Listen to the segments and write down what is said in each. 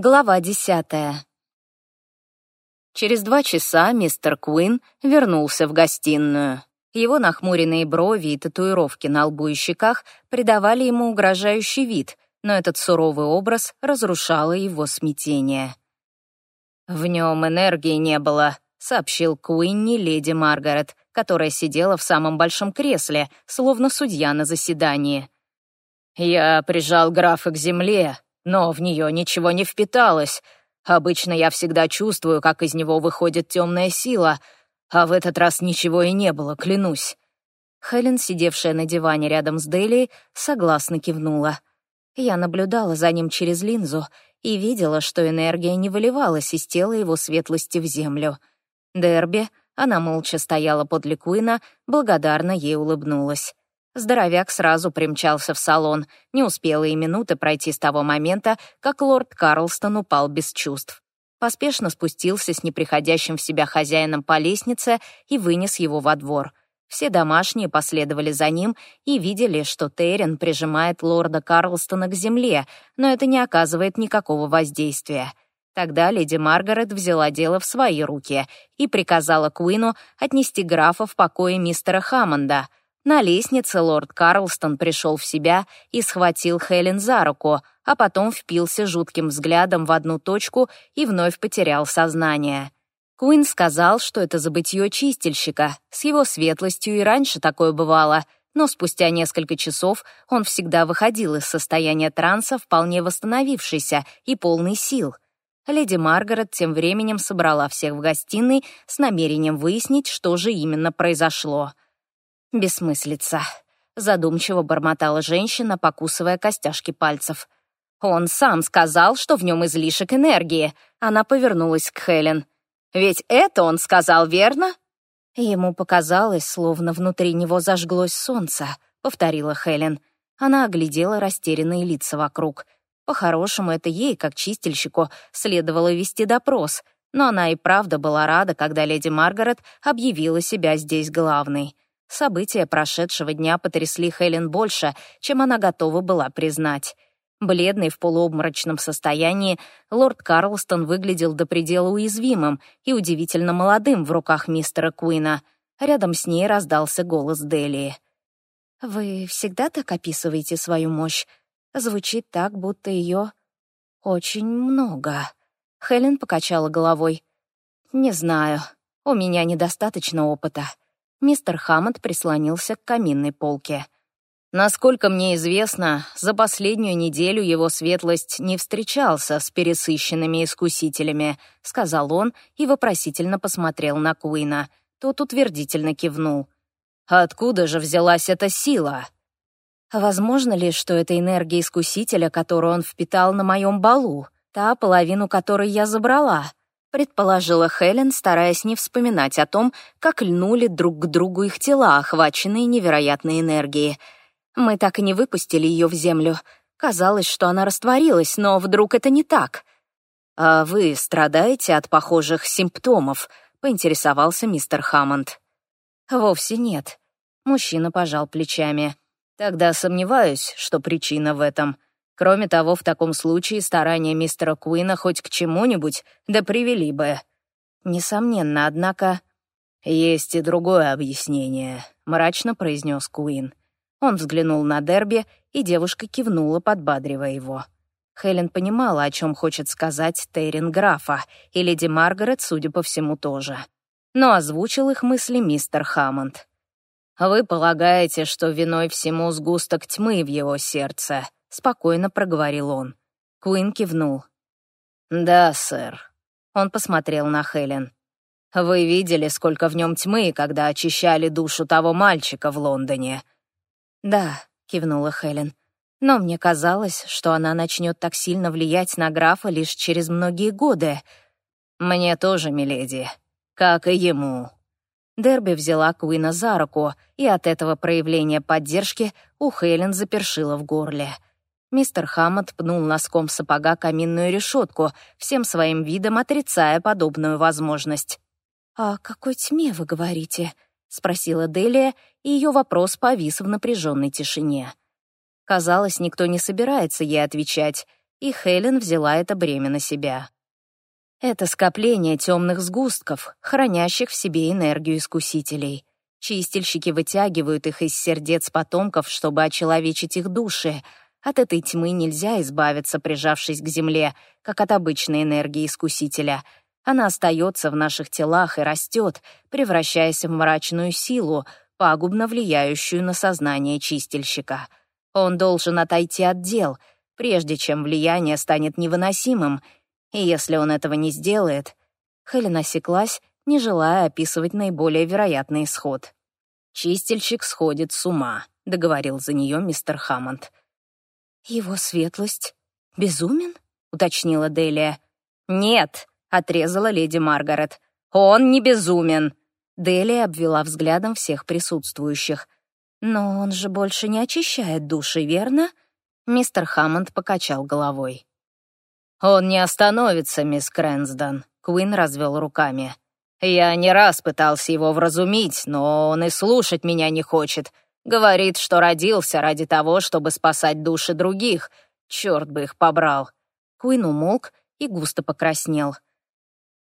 Глава десятая. Через два часа мистер Куин вернулся в гостиную. Его нахмуренные брови и татуировки на лбу и щеках придавали ему угрожающий вид, но этот суровый образ разрушало его смятение. «В нем энергии не было», — сообщил Куинни леди Маргарет, которая сидела в самом большом кресле, словно судья на заседании. «Я прижал графа к земле, но в нее ничего не впиталось. Обычно я всегда чувствую, как из него выходит темная сила, а в этот раз ничего и не было, клянусь». Хелен, сидевшая на диване рядом с Дели, согласно кивнула. Я наблюдала за ним через линзу и видела, что энергия не выливалась из тела его светлости в землю. Дерби, она молча стояла подле Куина, благодарно ей улыбнулась. Здоровяк сразу примчался в салон. Не успела и минуты пройти с того момента, как лорд Карлстон упал без чувств. Поспешно спустился с неприходящим в себя хозяином по лестнице и вынес его во двор. Все домашние последовали за ним и видели, что Террин прижимает лорда Карлстона к земле, но это не оказывает никакого воздействия. Тогда леди Маргарет взяла дело в свои руки и приказала Куину отнести графа в покое мистера Хаммонда — на лестнице лорд Карлстон пришел в себя и схватил Хелен за руку, а потом впился жутким взглядом в одну точку и вновь потерял сознание. Куин сказал, что это забытье чистильщика. С его светлостью и раньше такое бывало, но спустя несколько часов он всегда выходил из состояния транса, вполне восстановившийся и полный сил. Леди Маргарет тем временем собрала всех в гостиной с намерением выяснить, что же именно произошло — «Бессмыслица», — задумчиво бормотала женщина, покусывая костяшки пальцев. «Он сам сказал, что в нем излишек энергии». Она повернулась к Хелен. «Ведь это он сказал, верно?» Ему показалось, словно внутри него зажглось солнце, — повторила Хелен. Она оглядела растерянные лица вокруг. По-хорошему, это ей, как чистильщику, следовало вести допрос, но она и правда была рада, когда леди Маргарет объявила себя здесь главной. События прошедшего дня потрясли Хелен больше, чем она готова была признать. Бледный в полуобморочном состоянии, лорд Карлстон выглядел до предела уязвимым и удивительно молодым в руках мистера Куина. Рядом с ней раздался голос Делии. «Вы всегда так описываете свою мощь? Звучит так, будто ее очень много». Хелен покачала головой. «Не знаю. У меня недостаточно опыта. Мистер Хаммонд прислонился к каминной полке. Насколько мне известно, за последнюю неделю его светлость не встречался с пересыщенными искусителями, сказал он и вопросительно посмотрел на Куина. Тот утвердительно кивнул. Откуда же взялась эта сила? Возможно ли, что это энергия искусителя, которую он впитал на моем балу, та половину которой я забрала? Предположила Хелен, стараясь не вспоминать о том, как льнули друг к другу их тела, охваченные невероятной энергией. Мы так и не выпустили ее в землю. Казалось, что она растворилась, но вдруг это не так. «А вы страдаете от похожих симптомов?» — поинтересовался мистер Хаммонд. «Вовсе нет». Мужчина пожал плечами. «Тогда сомневаюсь, что причина в этом. Кроме того, в таком случае старания мистера Куина хоть к чему-нибудь да привели бы. Несомненно, однако... «Есть и другое объяснение», — мрачно произнес Куин. Он взглянул на Дерби, и девушка кивнула, подбадривая его. Хелен понимала, о чем хочет сказать Террин Графа, и леди Маргарет, судя по всему, тоже. Но озвучил их мысли мистер Хаммонд. «Вы полагаете, что виной всему сгусток тьмы в его сердце?» — спокойно проговорил он. Куин кивнул. «Да, сэр». Он посмотрел на Хелен. «Вы видели, сколько в нем тьмы, когда очищали душу того мальчика в Лондоне?» «Да», — кивнула Хелен. «Но мне казалось, что она начнет так сильно влиять на графа лишь через многие годы». «Мне тоже, миледи, как и ему». Дерби взяла Куина за руку, и от этого проявления поддержки у Хелен запершило в горле. Мистер Хаммонд пнул носком сапога каминную решетку, всем своим видом отрицая подобную возможность. «О какой тьме вы говорите?» — спросила Делия, и ее вопрос повис в напряженной тишине. Казалось, никто не собирается ей отвечать. и Хелен взяла это бремя на себя. Это скопление темных сгустков, хранящих в себе энергию искусителей. Чистильщики вытягивают их из сердец потомков, чтобы очеловечить их души. От этой тьмы нельзя избавиться, прижавшись к земле, как от обычной энергии искусителя. Она остается в наших телах и растет, превращаясь в мрачную силу, пагубно влияющую на сознание чистильщика. Он должен отойти от дел, прежде чем влияние станет невыносимым — и если он этого не сделает... Хелен осеклась, не желая описывать наиболее вероятный исход. «Чистильщик сходит с ума», — договорил за нее мистер Хаммонд. «Его светлость безумен?» — уточнила Делия. «Нет», — отрезала леди Маргарет. «Он не безумен». Делия обвела взглядом всех присутствующих. «Но он же больше не очищает души, верно?» Мистер Хаммонд покачал головой. «Он не остановится, мисс Крэнсдон», — Куин развел руками. «Я не раз пытался его вразумить, но он и слушать меня не хочет. Говорит, что родился ради того, чтобы спасать души других. Черт бы их побрал». Куин умолк и густо покраснел.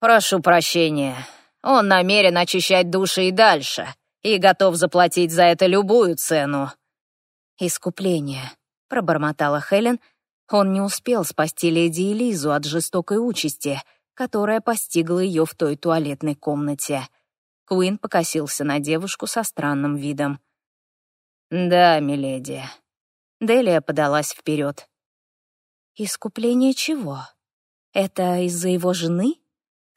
«Прошу прощения. Он намерен очищать души и дальше, и готов заплатить за это любую цену». «Искупление», — пробормотала Хелен, — он не успел спасти леди Элизу от жестокой участи, которая постигла ее в той туалетной комнате. Куин покосился на девушку со странным видом. «Да, миледи». Делия подалась вперед. «Искупление чего? Это из-за его жены?»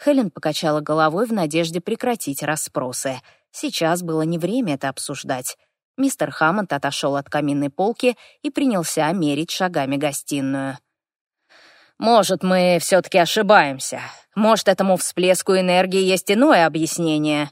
Хелен покачала головой в надежде прекратить расспросы. Сейчас было не время это обсуждать. Мистер Хаммонд отошел от каминной полки и принялся мерить шагами гостиную. «Может, мы все-таки ошибаемся. Может, этому всплеску энергии есть иное объяснение?»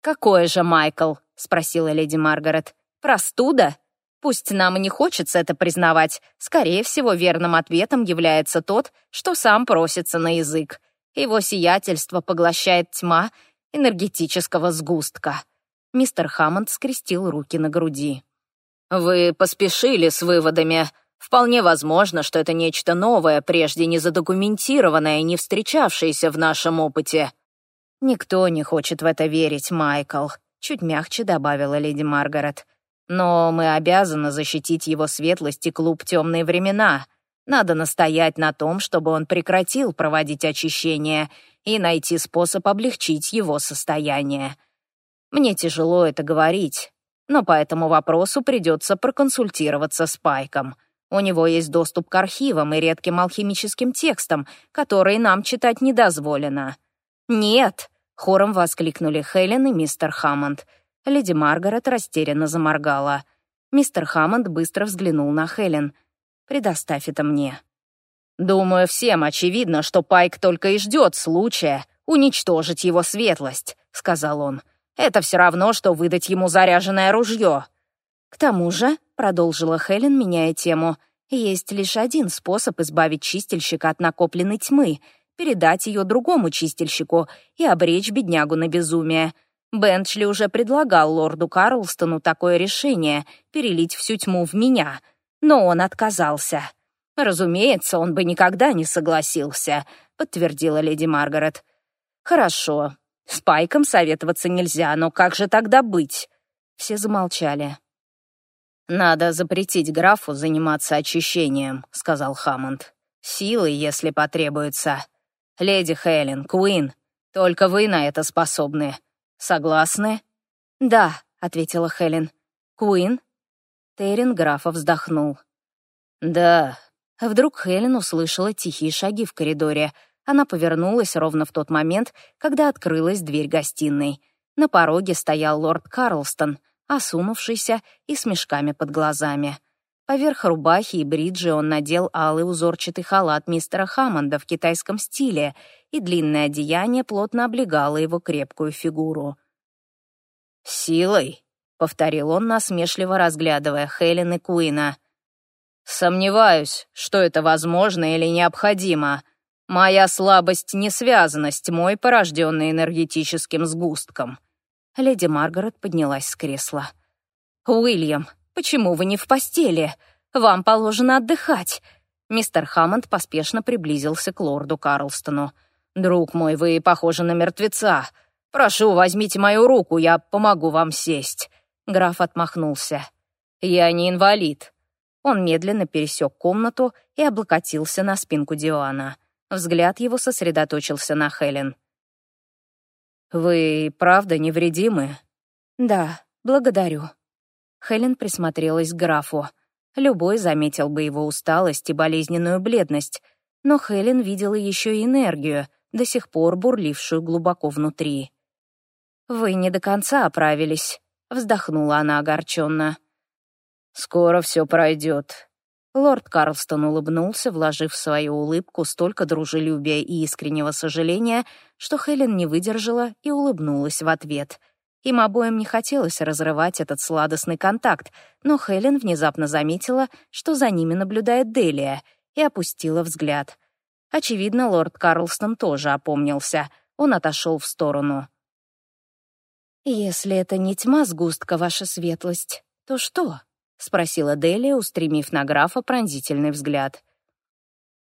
«Какое же, Майкл?» — спросила леди Маргарет. «Простуда? Пусть нам и не хочется это признавать. Скорее всего, верным ответом является тот, что сам просится на язык. Его сиятельство поглощает тьма энергетического сгустка». Мистер Хаммонд скрестил руки на груди. «Вы поспешили с выводами. Вполне возможно, что это нечто новое, прежде не задокументированное, не встречавшееся в нашем опыте». «Никто не хочет в это верить, Майкл», — чуть мягче добавила леди Маргарет. «Но мы обязаны защитить его светлость и клуб «Темные времена». Надо настоять на том, чтобы он прекратил проводить очищение и найти способ облегчить его состояние. Мне тяжело это говорить, но по этому вопросу придется проконсультироваться с Пайком. У него есть доступ к архивам и редким алхимическим текстам, которые нам читать не дозволено. «Нет!» — хором воскликнули Хелен и мистер Хаммонд. Леди Маргарет растерянно заморгала. Мистер Хаммонд быстро взглянул на Хелен. «Предоставь это мне». «Думаю, всем очевидно, что Пайк только и ждет случая уничтожить его светлость», — сказал он. Это все равно, что выдать ему заряженное ружье. К тому же, продолжила Хелен, меняя тему, есть лишь один способ избавить чистильщика от накопленной тьмы — передать ее другому чистильщику и обречь беднягу на безумие. Бенчли уже предлагал лорду Карлстону такое решение — перелить всю тьму в меня, но он отказался. «Разумеется, он бы никогда не согласился», — подтвердила леди Маргарет. «Хорошо, с Пайком советоваться нельзя, но как же тогда быть?» Все замолчали. «Надо запретить графу заниматься очищением», — сказал Хаммонд. «Силой, если потребуется. Леди Хелен, Куин, только вы на это способны. Согласны?» «Да», — ответила Хелен. «Куин?» Террин графа вздохнул. «Да». Вдруг Хелен услышала тихие шаги в коридоре — она повернулась ровно в тот момент, когда открылась дверь гостиной. На пороге стоял лорд Карлстон, осунувшийся и с мешками под глазами. Поверх рубахи и бриджи он надел алый узорчатый халат мистера Хаммонда в китайском стиле, и длинное одеяние плотно облегало его крепкую фигуру. «Силой?» — повторил он, насмешливо разглядывая Хелен и Куина. «Сомневаюсь, что это возможно или необходимо», Моя слабость не связана с тьмой, порожденной энергетическим сгустком». Леди Маргарет поднялась с кресла. «Уильям, почему вы не в постели? Вам положено отдыхать. Мистер Хаммонд поспешно приблизился к лорду Карлстону. «Друг мой, вы похожи на мертвеца. Прошу, возьмите мою руку, я помогу вам сесть». Граф отмахнулся. «Я не инвалид». Он медленно пересек комнату и облокотился на спинку дивана. Взгляд его сосредоточился на Хелен. «Вы правда невредимы?» «Да, благодарю». Хелен присмотрелась к графу. Любой заметил бы его усталость и болезненную бледность, но Хелен видела еще и энергию, до сих пор бурлившую глубоко внутри. «Вы не до конца оправились», — вздохнула она огорченно. «Скоро все пройдет». Лорд Карлстон улыбнулся, вложив в свою улыбку столько дружелюбия и искреннего сожаления, что Хелен не выдержала и улыбнулась в ответ — им обоим не хотелось разрывать этот сладостный контакт, но Хелен внезапно заметила, что за ними наблюдает Делия, и опустила взгляд. Очевидно, лорд Карлстон тоже опомнился. Он отошел в сторону. «Если это не тьма сгустка, ваша светлость, то что?» — спросила Делия, устремив на графа пронзительный взгляд.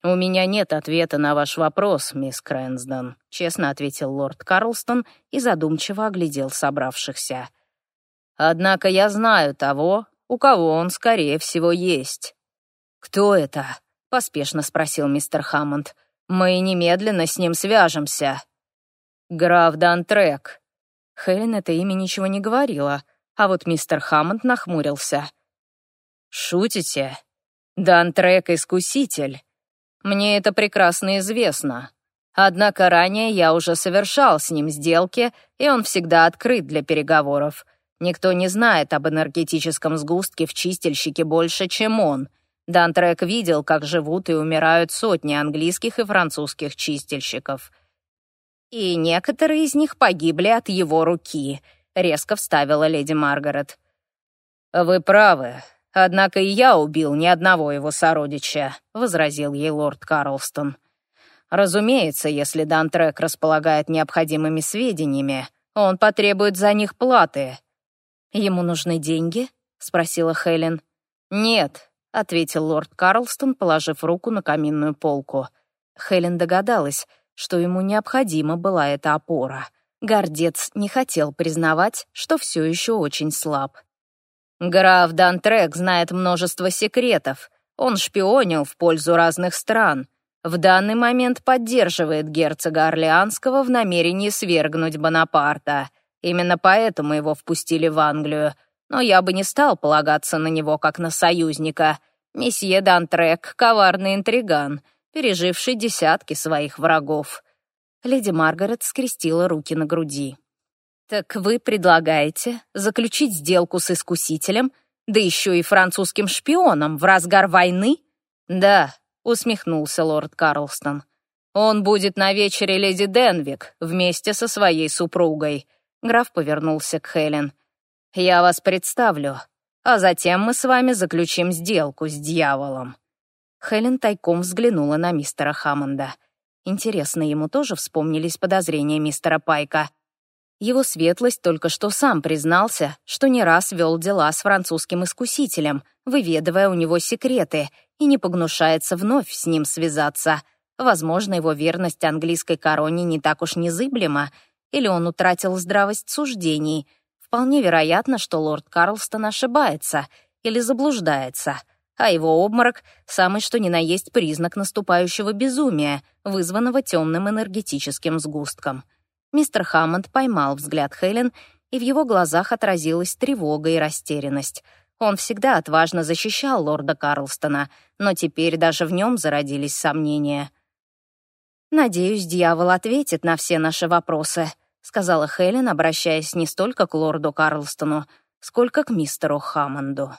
«У меня нет ответа на ваш вопрос, мисс Крэнсдон», — честно ответил лорд Карлстон и задумчиво оглядел собравшихся. «Однако я знаю того, у кого он, скорее всего, есть». «Кто это?» — поспешно спросил мистер Хаммонд. «Мы немедленно с ним свяжемся». «Граф Дантрек». Хелен это имя ничего не говорила, а вот мистер Хаммонд нахмурился. «Шутите? Дантрек — искуситель. Мне это прекрасно известно. Однако ранее я уже совершал с ним сделки, и он всегда открыт для переговоров. Никто не знает об энергетическом сгустке в чистильщике больше, чем он. Дантрек видел, как живут и умирают сотни английских и французских чистильщиков. «И некоторые из них погибли от его руки», — резко вставила леди Маргарет. «Вы правы. «Однако и я убил ни одного его сородича», — возразил ей лорд Карлстон. «Разумеется, если Дантрек располагает необходимыми сведениями, он потребует за них платы». «Ему нужны деньги?» — спросила Хелен. «Нет», — ответил лорд Карлстон, положив руку на каминную полку. Хелен догадалась, что ему необходима была эта опора. Гордец не хотел признавать, что все еще очень слаб. Граф Дантрек знает множество секретов. Он шпионил в пользу разных стран. В данный момент поддерживает герцога Орлеанского в намерении свергнуть Бонапарта. Именно поэтому его впустили в Англию. Но я бы не стал полагаться на него как на союзника. Месье Дантрек — коварный интриган, переживший десятки своих врагов. Леди Маргарет скрестила руки на груди. «Так вы предлагаете заключить сделку с искусителем, да еще и французским шпионом в разгар войны?» «Да», — усмехнулся лорд Карлстон. «Он будет на вечере леди Денвик вместе со своей супругой». Граф повернулся к Хелен. «Я вас представлю, а затем мы с вами заключим сделку с дьяволом». Хелен тайком взглянула на мистера Хаммонда. Интересно, ему тоже вспомнились подозрения мистера Пайка. Его светлость только что сам признался, что не раз вел дела с французским искусителем, выведывая у него секреты, и не погнушается вновь с ним связаться. Возможно, его верность английской короне не так уж незыблема, или он утратил здравость суждений. Вполне вероятно, что лорд Карлстон ошибается или заблуждается, а его обморок — самый что ни на есть признак наступающего безумия, вызванного темным энергетическим сгустком — Мистер Хаммонд поймал взгляд Хелен, и в его глазах отразилась тревога и растерянность. Он всегда отважно защищал лорда Карлстона, но теперь даже в нем зародились сомнения. «Надеюсь, дьявол ответит на все наши вопросы», — сказала Хелен, обращаясь не столько к лорду Карлстону, сколько к мистеру Хаммонду.